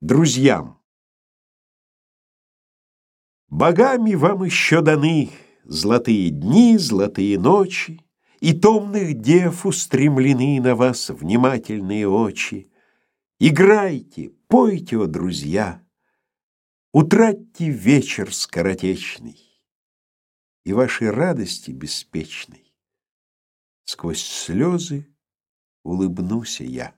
Друзьям Богами вам еще даны Золотые дни, золотые ночи, И томных дев устремлены На вас внимательные очи. Играйте, пойте, о друзья, Утратьте вечер скоротечный, И вашей радости беспечной Сквозь слезы улыбнусь я.